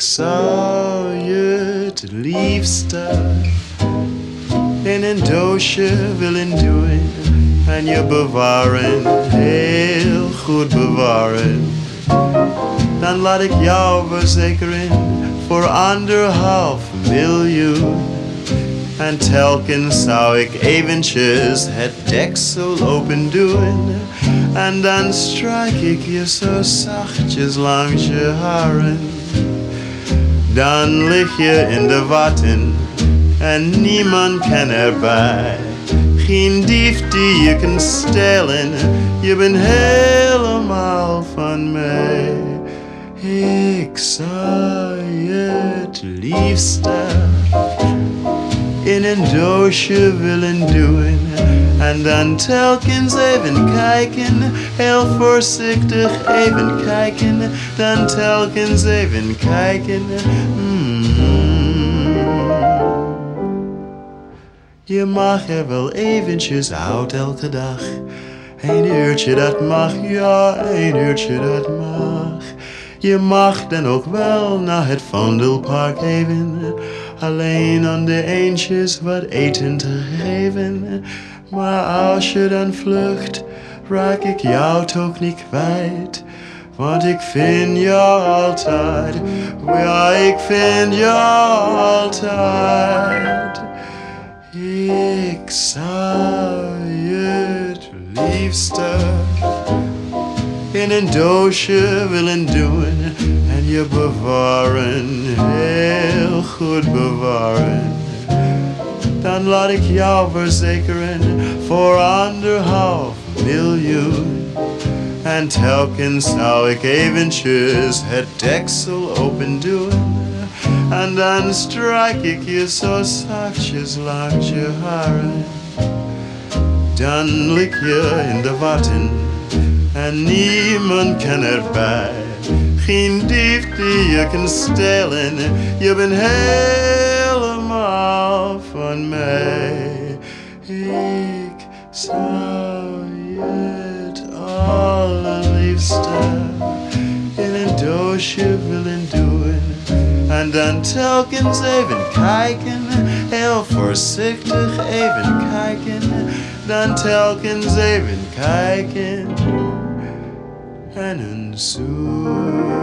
zou je het liefste in een doosje willen doen en je bewaren, heel goed bewaren. Dan laat ik jou verzekeren voor anderhalf miljoen. En telkens zou ik eventjes het deksel open doen. En dan strijk ik je zo zachtjes langs je haren. Dan lig je in de watten en niemand kan erbij. Geen dief die je kan stelen, je bent helemaal van mij. Ik zou je het liefste in een doosje willen doen. En dan telkens even kijken, heel voorzichtig even kijken. Dan telkens even kijken. Mm. Je mag er wel eventjes uit elke dag. Een uurtje dat mag, ja, een uurtje dat mag. Je mag dan ook wel naar het Vondelpark even. Alleen aan de eendjes wat eten te geven. Maar als je dan vlucht, raak ik jou toch niet kwijt. Want ik vind jou altijd, ja, ik vind jou altijd. Ik zou je het liefste in een doosje willen doen en je bewaren, heel goed bewaren. Dan laat ik jou verzekeren voor anderhalf miljoen. En telkens zou ik eventjes het deksel open doen. En dan strijk ik je zo zachtjes langs je haren. Dan lig je in de watten en niemand kan erbij. Geen dief die je kan stelen, je bent helemaal van mij. Ik zou je het allerliefste in een doosje willen doen. En dan telkens even kijken, heel voorzichtig even kijken. Dan telkens even kijken en een zoen.